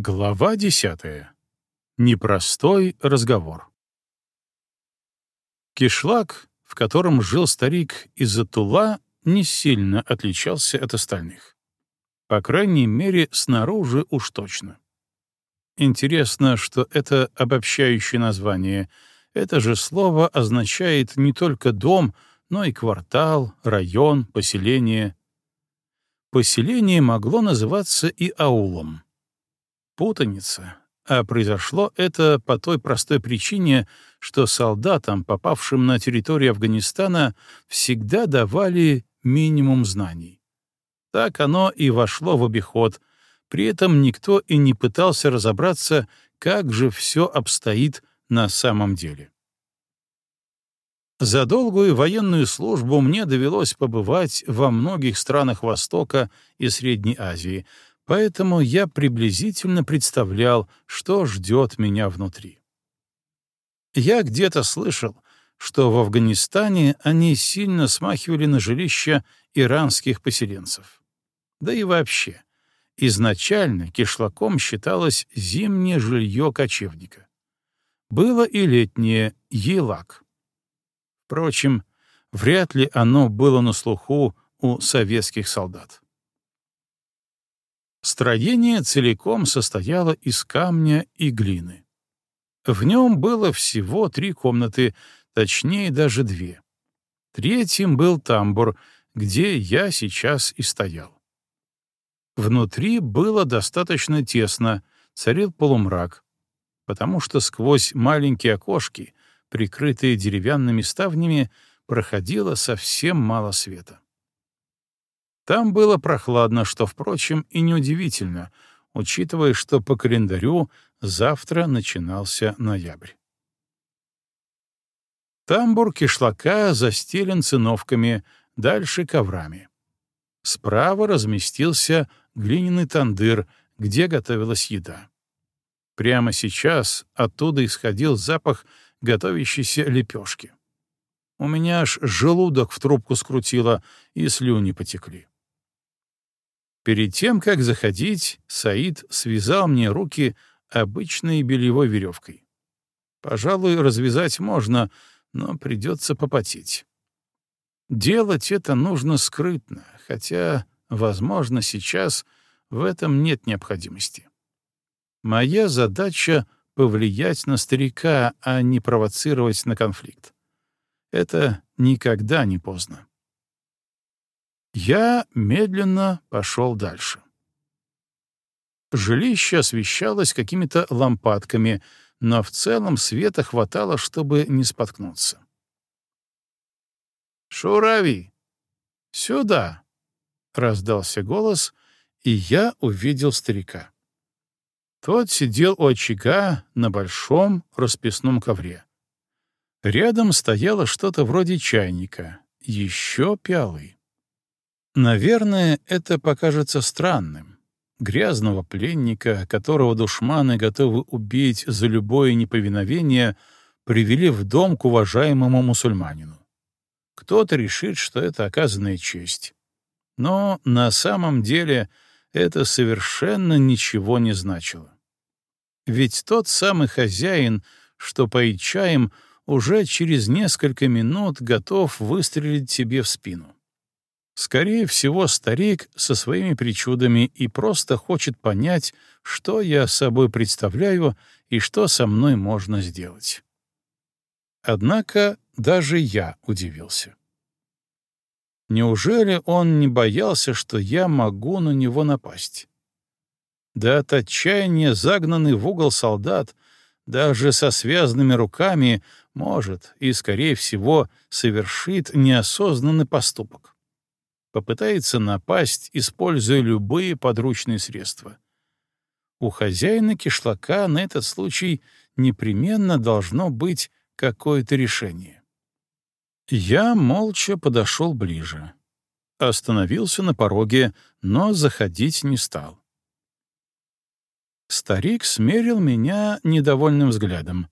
Глава десятая. Непростой разговор. Кишлак, в котором жил старик из-за Тула, не сильно отличался от остальных. По крайней мере, снаружи уж точно. Интересно, что это обобщающее название. Это же слово означает не только дом, но и квартал, район, поселение. Поселение могло называться и аулом. Путаница, а произошло это по той простой причине, что солдатам, попавшим на территорию Афганистана, всегда давали минимум знаний. Так оно и вошло в обиход, при этом никто и не пытался разобраться, как же все обстоит на самом деле. За долгую военную службу мне довелось побывать во многих странах Востока и Средней Азии, поэтому я приблизительно представлял, что ждет меня внутри. Я где-то слышал, что в Афганистане они сильно смахивали на жилища иранских поселенцев. Да и вообще, изначально кишлаком считалось зимнее жилье кочевника. Было и летнее — елак — Впрочем, вряд ли оно было на слуху у советских солдат. Строение целиком состояло из камня и глины. В нем было всего три комнаты, точнее даже две. Третьим был тамбур, где я сейчас и стоял. Внутри было достаточно тесно, царил полумрак, потому что сквозь маленькие окошки прикрытые деревянными ставнями, проходило совсем мало света. Там было прохладно, что, впрочем, и неудивительно, учитывая, что по календарю завтра начинался ноябрь. Тамбур кишлака застелен циновками, дальше коврами. Справа разместился глиняный тандыр, где готовилась еда. Прямо сейчас оттуда исходил запах готовящейся лепешки. У меня аж желудок в трубку скрутило, и слюни потекли. Перед тем, как заходить, Саид связал мне руки обычной бельевой веревкой. Пожалуй, развязать можно, но придется попотеть. Делать это нужно скрытно, хотя, возможно, сейчас в этом нет необходимости. Моя задача повлиять на старика, а не провоцировать на конфликт. Это никогда не поздно. Я медленно пошел дальше. Жилище освещалось какими-то лампадками, но в целом света хватало, чтобы не споткнуться. «Шурави! Сюда!» — раздался голос, и я увидел старика. Тот сидел у очага на большом расписном ковре. Рядом стояло что-то вроде чайника, еще пиалы. Наверное, это покажется странным. Грязного пленника, которого душманы готовы убить за любое неповиновение, привели в дом к уважаемому мусульманину. Кто-то решит, что это оказанная честь. Но на самом деле — это совершенно ничего не значило. Ведь тот самый хозяин, что поить чаем, уже через несколько минут готов выстрелить тебе в спину. Скорее всего, старик со своими причудами и просто хочет понять, что я собой представляю и что со мной можно сделать. Однако даже я удивился. Неужели он не боялся, что я могу на него напасть? Да от отчаяния загнанный в угол солдат, даже со связанными руками, может и, скорее всего, совершит неосознанный поступок. Попытается напасть, используя любые подручные средства. У хозяина кишлака на этот случай непременно должно быть какое-то решение. Я молча подошел ближе. Остановился на пороге, но заходить не стал. Старик смерил меня недовольным взглядом.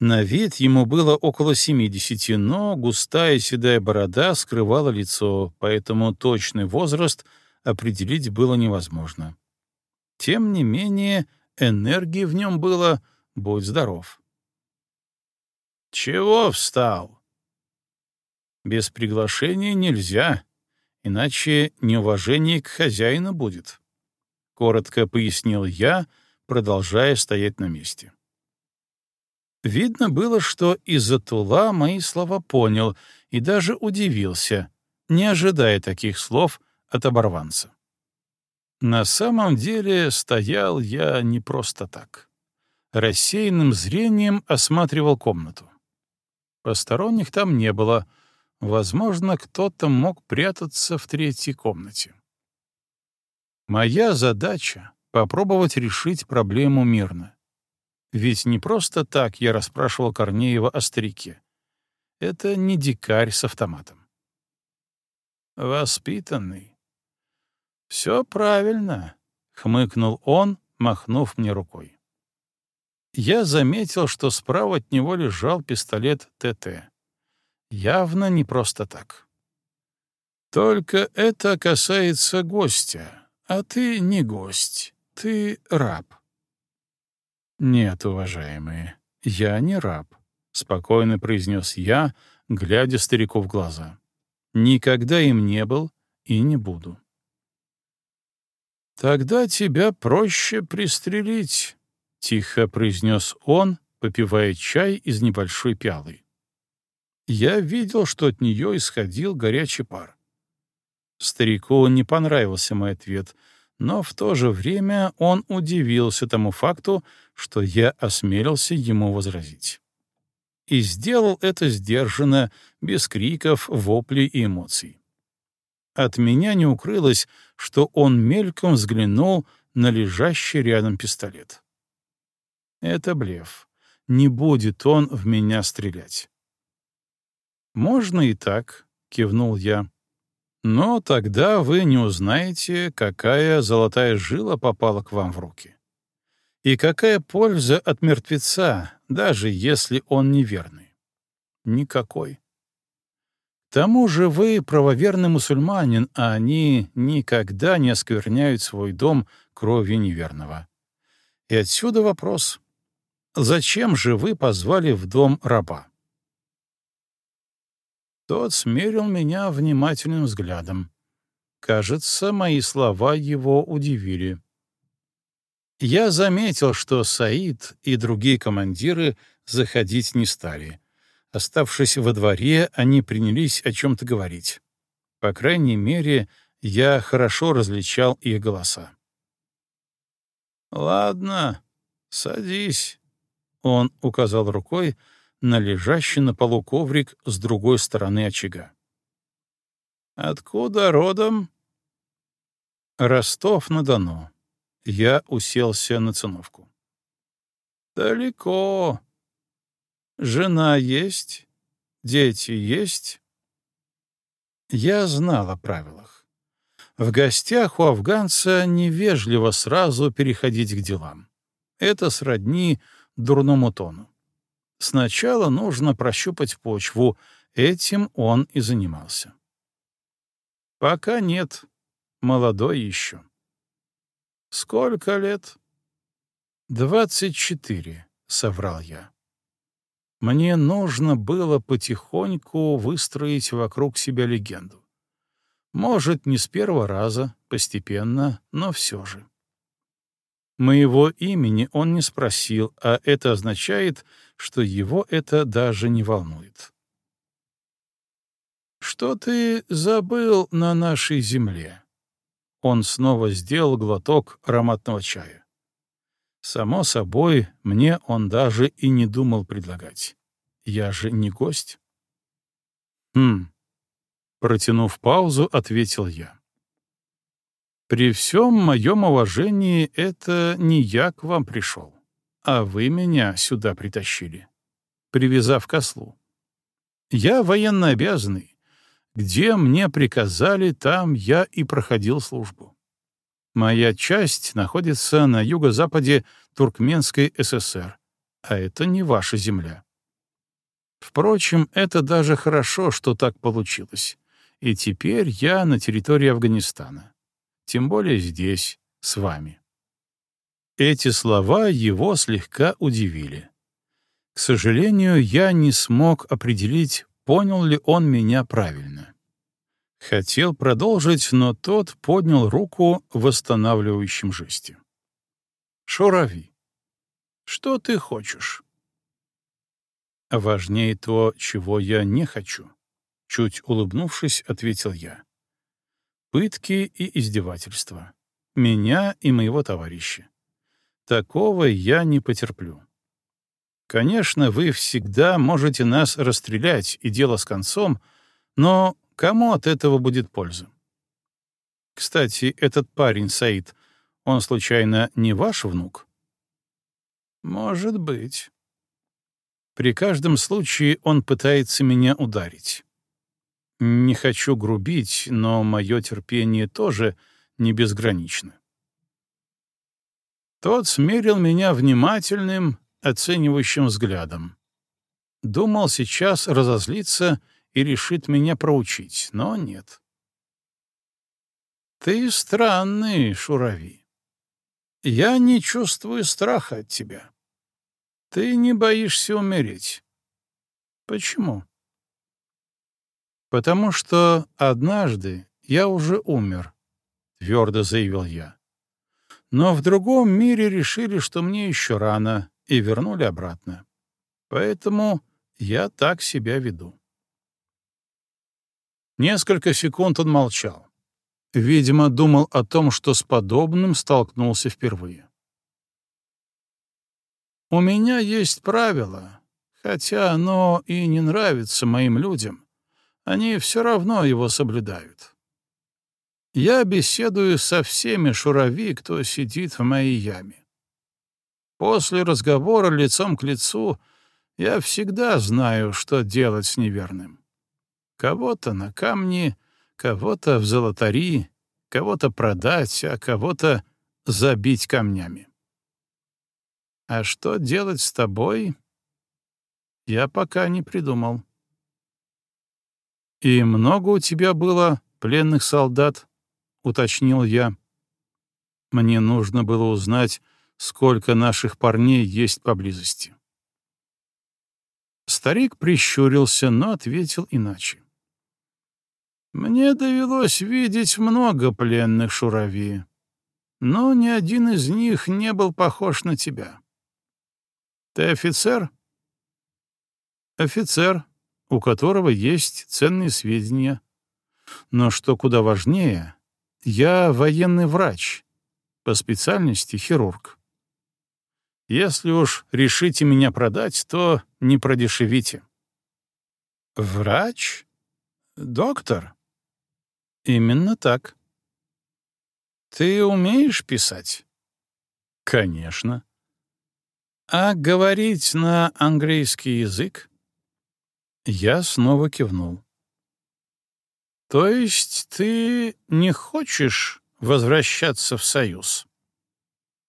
На вид ему было около семидесяти, но густая седая борода скрывала лицо, поэтому точный возраст определить было невозможно. Тем не менее, энергии в нем было, будь здоров. «Чего встал?» «Без приглашения нельзя, иначе неуважение к хозяину будет», — коротко пояснил я, продолжая стоять на месте. Видно было, что из-за тула мои слова понял и даже удивился, не ожидая таких слов от оборванца. На самом деле стоял я не просто так. Рассеянным зрением осматривал комнату. Посторонних там не было. Возможно, кто-то мог прятаться в третьей комнате. Моя задача — попробовать решить проблему мирно. Ведь не просто так я расспрашивал Корнеева о старике. Это не дикарь с автоматом. Воспитанный. Все правильно, — хмыкнул он, махнув мне рукой. Я заметил, что справа от него лежал пистолет ТТ. Явно не просто так. Только это касается гостя, а ты не гость, ты раб. «Нет, уважаемые, я не раб», — спокойно произнес я, глядя старику в глаза. «Никогда им не был и не буду». «Тогда тебя проще пристрелить», — тихо произнес он, попивая чай из небольшой пиалы. Я видел, что от нее исходил горячий пар. Старику не понравился мой ответ — но в то же время он удивился тому факту, что я осмелился ему возразить. И сделал это сдержанно, без криков, воплей и эмоций. От меня не укрылось, что он мельком взглянул на лежащий рядом пистолет. Это блеф. Не будет он в меня стрелять. «Можно и так», — кивнул я. Но тогда вы не узнаете, какая золотая жила попала к вам в руки. И какая польза от мертвеца, даже если он неверный? Никакой. К тому же вы правоверный мусульманин, а они никогда не оскверняют свой дом кровью неверного. И отсюда вопрос. Зачем же вы позвали в дом раба? Тот смерил меня внимательным взглядом. Кажется, мои слова его удивили. Я заметил, что Саид и другие командиры заходить не стали. Оставшись во дворе, они принялись о чем-то говорить. По крайней мере, я хорошо различал их голоса. «Ладно, садись», — он указал рукой на лежащий на полу коврик с другой стороны очага. «Откуда родом?» «Ростов-на-Дону». Я уселся на циновку. «Далеко. Жена есть? Дети есть?» Я знал о правилах. В гостях у афганца невежливо сразу переходить к делам. Это сродни дурному тону. Сначала нужно прощупать почву, этим он и занимался. Пока нет, молодой еще. Сколько лет? Двадцать четыре, соврал я. Мне нужно было потихоньку выстроить вокруг себя легенду. Может, не с первого раза, постепенно, но все же. Моего имени он не спросил, а это означает, что его это даже не волнует. «Что ты забыл на нашей земле?» Он снова сделал глоток ароматного чая. Само собой, мне он даже и не думал предлагать. Я же не гость. «Хм», — протянув паузу, ответил я. При всем моем уважении это не я к вам пришел, а вы меня сюда притащили, привязав к ослу. Я военно обязанный. Где мне приказали, там я и проходил службу. Моя часть находится на юго-западе Туркменской ССР, а это не ваша земля. Впрочем, это даже хорошо, что так получилось. И теперь я на территории Афганистана тем более здесь, с вами. Эти слова его слегка удивили. К сожалению, я не смог определить, понял ли он меня правильно. Хотел продолжить, но тот поднял руку в восстанавливающем жесте. «Шурави, что ты хочешь?» «Важнее то, чего я не хочу», — чуть улыбнувшись, ответил я. «Пытки и издевательства. Меня и моего товарища. Такого я не потерплю. Конечно, вы всегда можете нас расстрелять, и дело с концом, но кому от этого будет польза? Кстати, этот парень, Саид, он, случайно, не ваш внук? Может быть. При каждом случае он пытается меня ударить. Не хочу грубить, но мое терпение тоже не безгранично. Тот смерил меня внимательным, оценивающим взглядом. Думал сейчас разозлиться и решит меня проучить, но нет. Ты странный, Шурави. Я не чувствую страха от тебя. Ты не боишься умереть. Почему? Потому что однажды я уже умер, твердо заявил я. Но в другом мире решили, что мне еще рано, и вернули обратно. Поэтому я так себя веду. Несколько секунд он молчал. Видимо, думал о том, что с подобным столкнулся впервые. «У меня есть правило, хотя оно и не нравится моим людям. Они все равно его соблюдают. Я беседую со всеми шурави, кто сидит в моей яме. После разговора лицом к лицу я всегда знаю, что делать с неверным. Кого-то на камни, кого-то в золотари, кого-то продать, а кого-то забить камнями. А что делать с тобой, я пока не придумал. И много у тебя было пленных солдат? — уточнил я. Мне нужно было узнать, сколько наших парней есть поблизости. Старик прищурился, но ответил иначе. «Мне довелось видеть много пленных шурави, но ни один из них не был похож на тебя. Ты офицер?» «Офицер, у которого есть ценные сведения. Но что куда важнее, я военный врач, по специальности хирург. Если уж решите меня продать, то не продешевите. Врач? Доктор? Именно так. Ты умеешь писать? Конечно. А говорить на английский язык? Я снова кивнул. То есть ты не хочешь возвращаться в Союз?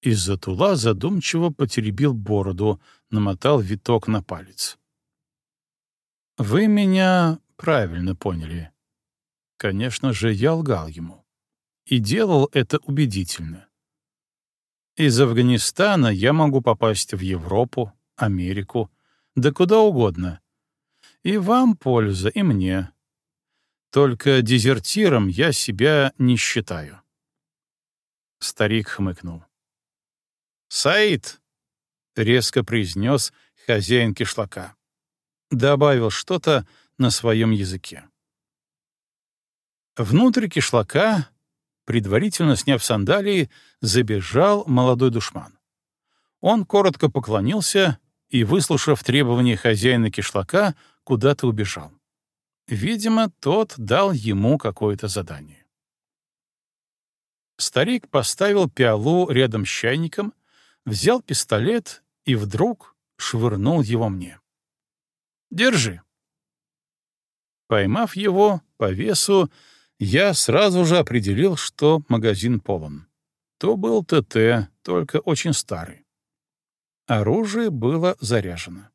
Из-за тула задумчиво потеребил бороду, намотал виток на палец. Вы меня правильно поняли. Конечно же, я лгал ему. И делал это убедительно. Из Афганистана я могу попасть в Европу, Америку, да куда угодно. И вам польза, и мне. Только дезертиром я себя не считаю. Старик хмыкнул. «Саид!» — резко произнес хозяин кишлака. Добавил что-то на своем языке. Внутрь кишлака, предварительно сняв сандалии, забежал молодой душман. Он коротко поклонился и, выслушав требования хозяина кишлака, куда-то убежал. Видимо, тот дал ему какое-то задание. Старик поставил пиалу рядом с чайником, взял пистолет и вдруг швырнул его мне. «Держи». Поймав его по весу, я сразу же определил, что магазин полон. То был ТТ, только очень старый. Оружие было заряжено.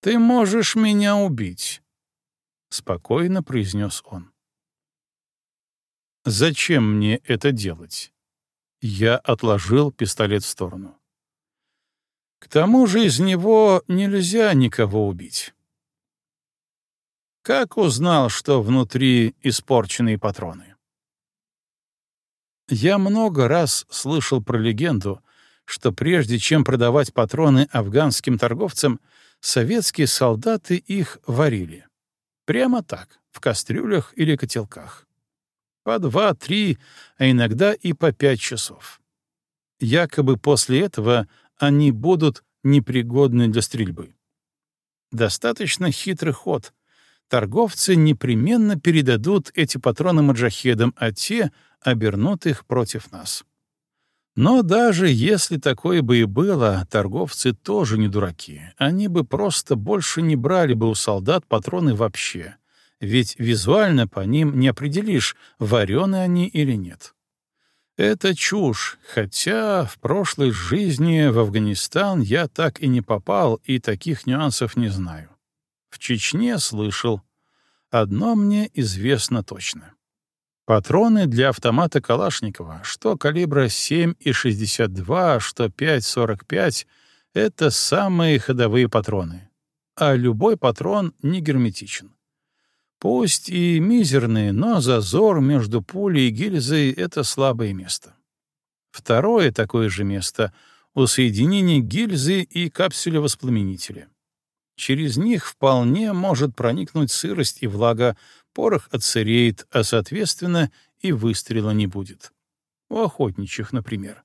«Ты можешь меня убить», — спокойно произнес он. «Зачем мне это делать? Я отложил пистолет в сторону. К тому же из него нельзя никого убить. Как узнал, что внутри испорченные патроны? Я много раз слышал про легенду, что прежде чем продавать патроны афганским торговцам, советские солдаты их варили. Прямо так, в кастрюлях или котелках. По два-три, а иногда и по пять часов. Якобы после этого они будут непригодны для стрельбы. Достаточно хитрый ход. Торговцы непременно передадут эти патроны маджахедам, а те обернут их против нас. Но даже если такое бы и было, торговцы тоже не дураки. Они бы просто больше не брали бы у солдат патроны вообще. Ведь визуально по ним не определишь, варены они или нет. Это чушь, хотя в прошлой жизни в Афганистан я так и не попал и таких нюансов не знаю. В Чечне слышал. Одно мне известно точно. Патроны для автомата Калашникова, что калибра 7,62, что 5,45 — это самые ходовые патроны. А любой патрон не герметичен. Пусть и мизерный, но зазор между пулей и гильзой — это слабое место. Второе такое же место — у соединения гильзы и капсуля-воспламенителя. Через них вполне может проникнуть сырость и влага, порох отсыреет, а, соответственно, и выстрела не будет. У охотничьих, например.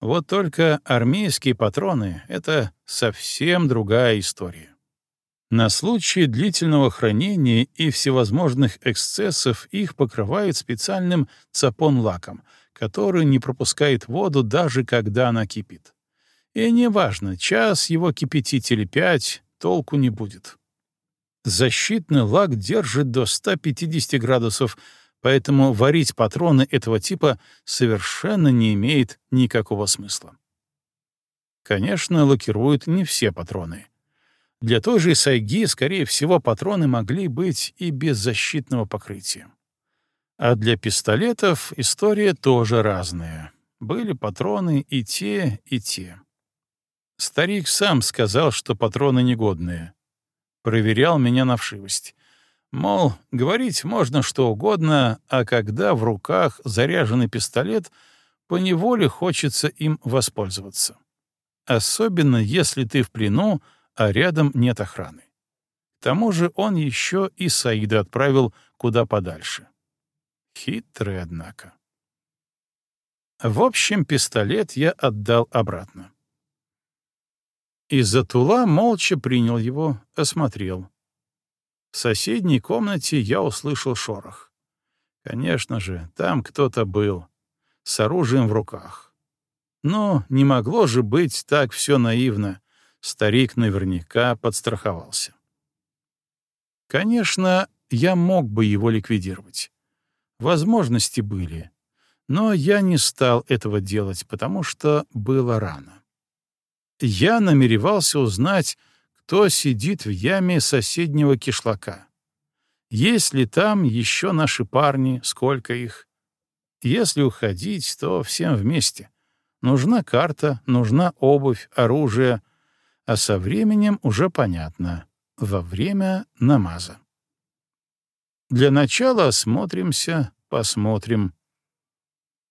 Вот только армейские патроны — это совсем другая история. На случай длительного хранения и всевозможных эксцессов их покрывают специальным цапон-лаком, который не пропускает воду даже когда она кипит. И неважно, час его кипятить или пять, толку не будет. Защитный лак держит до 150 градусов, поэтому варить патроны этого типа совершенно не имеет никакого смысла. Конечно, лакируют не все патроны. Для той же сайги, скорее всего, патроны могли быть и без защитного покрытия. А для пистолетов история тоже разная. Были патроны и те, и те. Старик сам сказал, что патроны негодные проверял меня на вшивость. Мол, говорить можно что угодно, а когда в руках заряженный пистолет, поневоле хочется им воспользоваться. Особенно если ты в плену, а рядом нет охраны. К тому же он еще и Саида отправил куда подальше. Хитрый, однако. В общем, пистолет я отдал обратно. Из-за тула молча принял его, осмотрел. В соседней комнате я услышал шорох. Конечно же, там кто-то был, с оружием в руках. Но не могло же быть так все наивно. Старик наверняка подстраховался. Конечно, я мог бы его ликвидировать. Возможности были. Но я не стал этого делать, потому что было рано я намеревался узнать, кто сидит в яме соседнего кишлака. Есть ли там еще наши парни, сколько их? Если уходить, то всем вместе. Нужна карта, нужна обувь, оружие, а со временем уже понятно — во время намаза. Для начала осмотримся, посмотрим.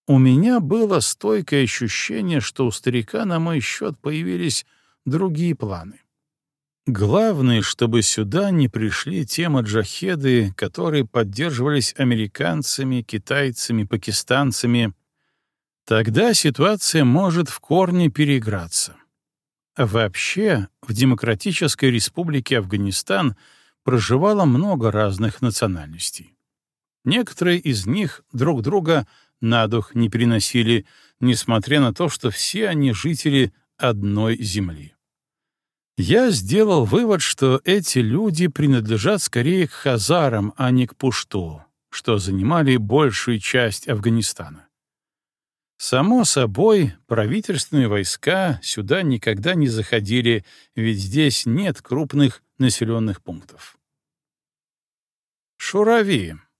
У меня было стойкое ощущение, что у старика на мой счет появились другие планы. Главное, чтобы сюда не пришли те маджахеды, которые поддерживались американцами, китайцами, пакистанцами. Тогда ситуация может в корне переиграться. Вообще, в Демократической Республике Афганистан проживало много разных национальностей. Некоторые из них друг друга на дух не переносили, несмотря на то, что все они жители одной земли. Я сделал вывод, что эти люди принадлежат скорее к хазарам, а не к пушту, что занимали большую часть Афганистана. Само собой, правительственные войска сюда никогда не заходили, ведь здесь нет крупных населенных пунктов. Шурави, —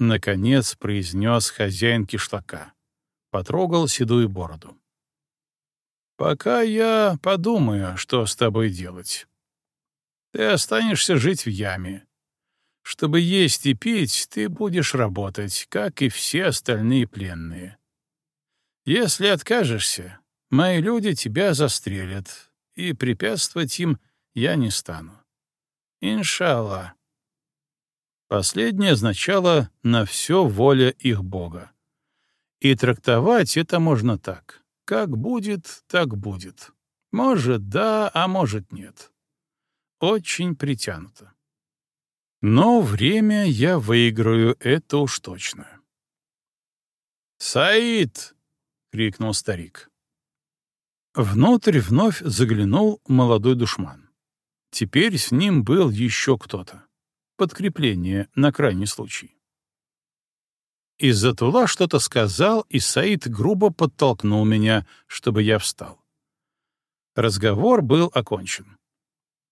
наконец произнес хозяин кишлака. потрогал седую бороду. «Пока я подумаю, что с тобой делать. Ты останешься жить в яме. Чтобы есть и пить, ты будешь работать, как и все остальные пленные. Если откажешься, мои люди тебя застрелят, и препятствовать им я не стану. Иншаллах. Последнее означало «на все воля их Бога». И трактовать это можно так. Как будет, так будет. Может, да, а может, нет. Очень притянуто. Но время я выиграю, это уж точно. «Саид!» — крикнул старик. Внутрь вновь заглянул молодой душман. Теперь с ним был еще кто-то. Подкрепление на крайний случай. Из-за тула что-то сказал, и Саид грубо подтолкнул меня, чтобы я встал. Разговор был окончен.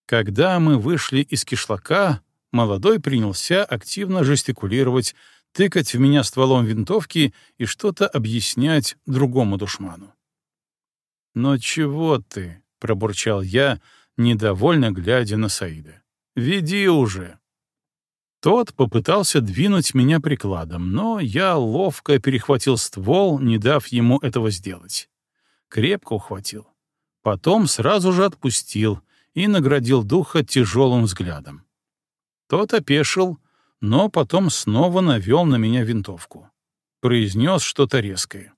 Когда мы вышли из кишлака, молодой принялся активно жестикулировать, тыкать в меня стволом винтовки и что-то объяснять другому душману. «Но чего ты?» — пробурчал я, недовольно глядя на Саида. «Веди уже!» Тот попытался двинуть меня прикладом, но я ловко перехватил ствол, не дав ему этого сделать. Крепко ухватил. Потом сразу же отпустил и наградил духа тяжелым взглядом. Тот опешил, но потом снова навел на меня винтовку. Произнес что-то резкое.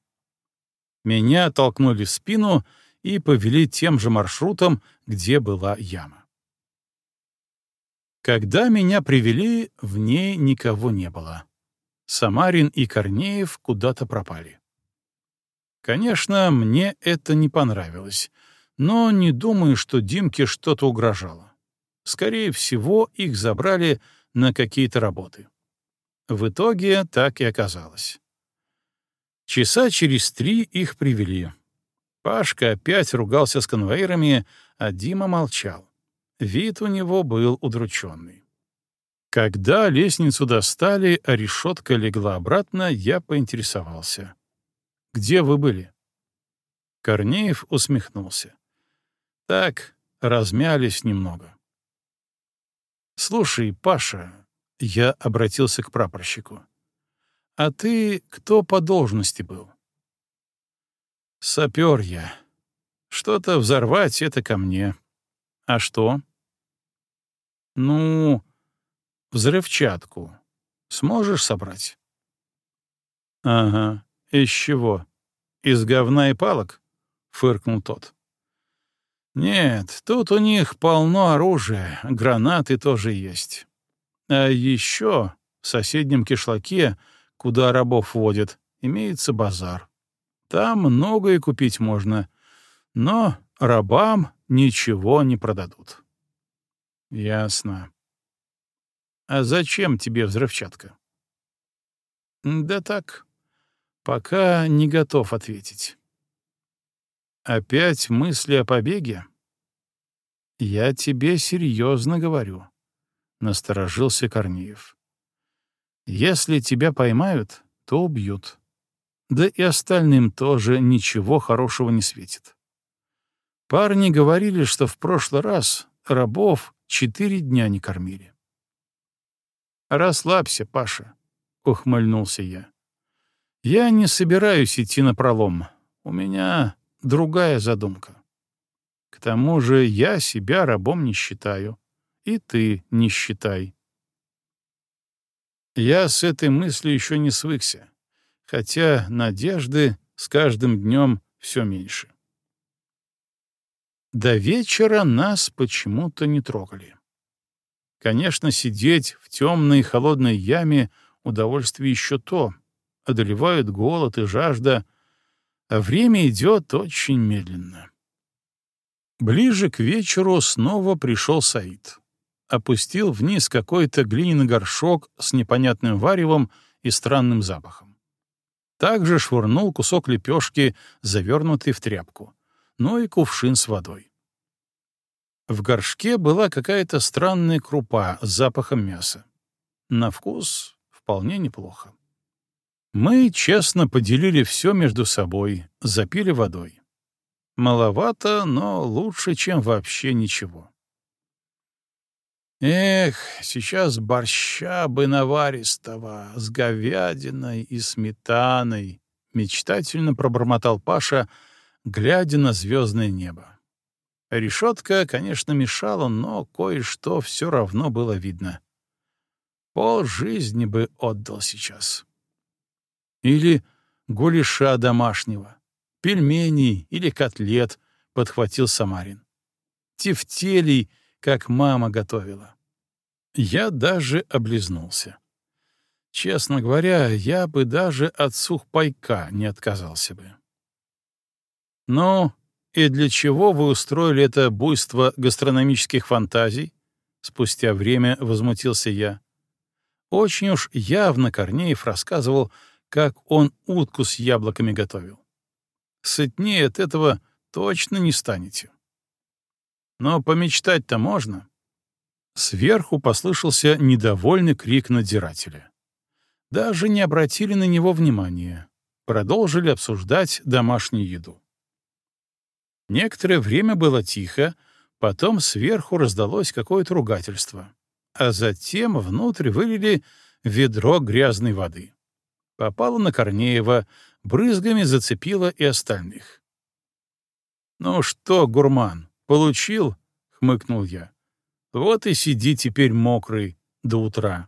Меня толкнули в спину и повели тем же маршрутом, где была яма. Когда меня привели, в ней никого не было. Самарин и Корнеев куда-то пропали. Конечно, мне это не понравилось, но не думаю, что Димке что-то угрожало. Скорее всего, их забрали на какие-то работы. В итоге так и оказалось. Часа через три их привели. Пашка опять ругался с конвоирами, а Дима молчал. Вид у него был удрученный. Когда лестницу достали, а решетка легла обратно, я поинтересовался. «Где вы были?» Корнеев усмехнулся. «Так, размялись немного». «Слушай, Паша», — я обратился к прапорщику, — «а ты кто по должности был?» «Сапер я. Что-то взорвать — это ко мне. А что?» «Ну, взрывчатку. Сможешь собрать?» «Ага. Из чего? Из говна и палок?» — фыркнул тот. Нет, тут у них полно оружия, гранаты тоже есть. А еще в соседнем кишлаке, куда рабов водят, имеется базар. Там многое купить можно, но рабам ничего не продадут. Ясно. А зачем тебе взрывчатка? Да так, пока не готов ответить. Опять мысли о побеге? Я тебе серьезно говорю, насторожился Корнеев. Если тебя поймают, то убьют. Да и остальным тоже ничего хорошего не светит. Парни говорили, что в прошлый раз рабов четыре дня не кормили. «Расслабься, Паша», — ухмыльнулся я. «Я не собираюсь идти на пролом. У меня другая задумка. К тому же я себя рабом не считаю, и ты не считай. Я с этой мыслью еще не свыкся, хотя надежды с каждым днем все меньше. До вечера нас почему-то не трогали. Конечно, сидеть в темной холодной яме — удовольствие еще то. Одолевают голод и жажда — а время идет очень медленно. Ближе к вечеру снова пришел Саид. Опустил вниз какой-то глиняный горшок с непонятным варевом и странным запахом. Также швырнул кусок лепешки, завернутый в тряпку, ну и кувшин с водой. В горшке была какая-то странная крупа с запахом мяса. На вкус вполне неплохо. Мы честно поделили все между собой, запили водой. Маловато, но лучше, чем вообще ничего. Эх, сейчас борща бы наваристого с говядиной и сметаной, мечтательно пробормотал Паша, глядя на звездное небо. Решетка, конечно, мешала, но кое-что все равно было видно. Пол жизни бы отдал сейчас. Или гулеша домашнего, пельменей или котлет, — подхватил Самарин. Тефтелей, как мама готовила. Я даже облизнулся. Честно говоря, я бы даже от сухпайка не отказался бы. «Ну, и для чего вы устроили это буйство гастрономических фантазий?» Спустя время возмутился я. Очень уж явно Корнеев рассказывал, как он утку с яблоками готовил. Сытнее от этого точно не станете. Но помечтать-то можно. Сверху послышался недовольный крик надзирателя. Даже не обратили на него внимания. Продолжили обсуждать домашнюю еду. Некоторое время было тихо, потом сверху раздалось какое-то ругательство, а затем внутрь вылили ведро грязной воды попала на Корнеева, брызгами зацепила и остальных. «Ну что, гурман, получил?» — хмыкнул я. «Вот и сиди теперь мокрый до утра».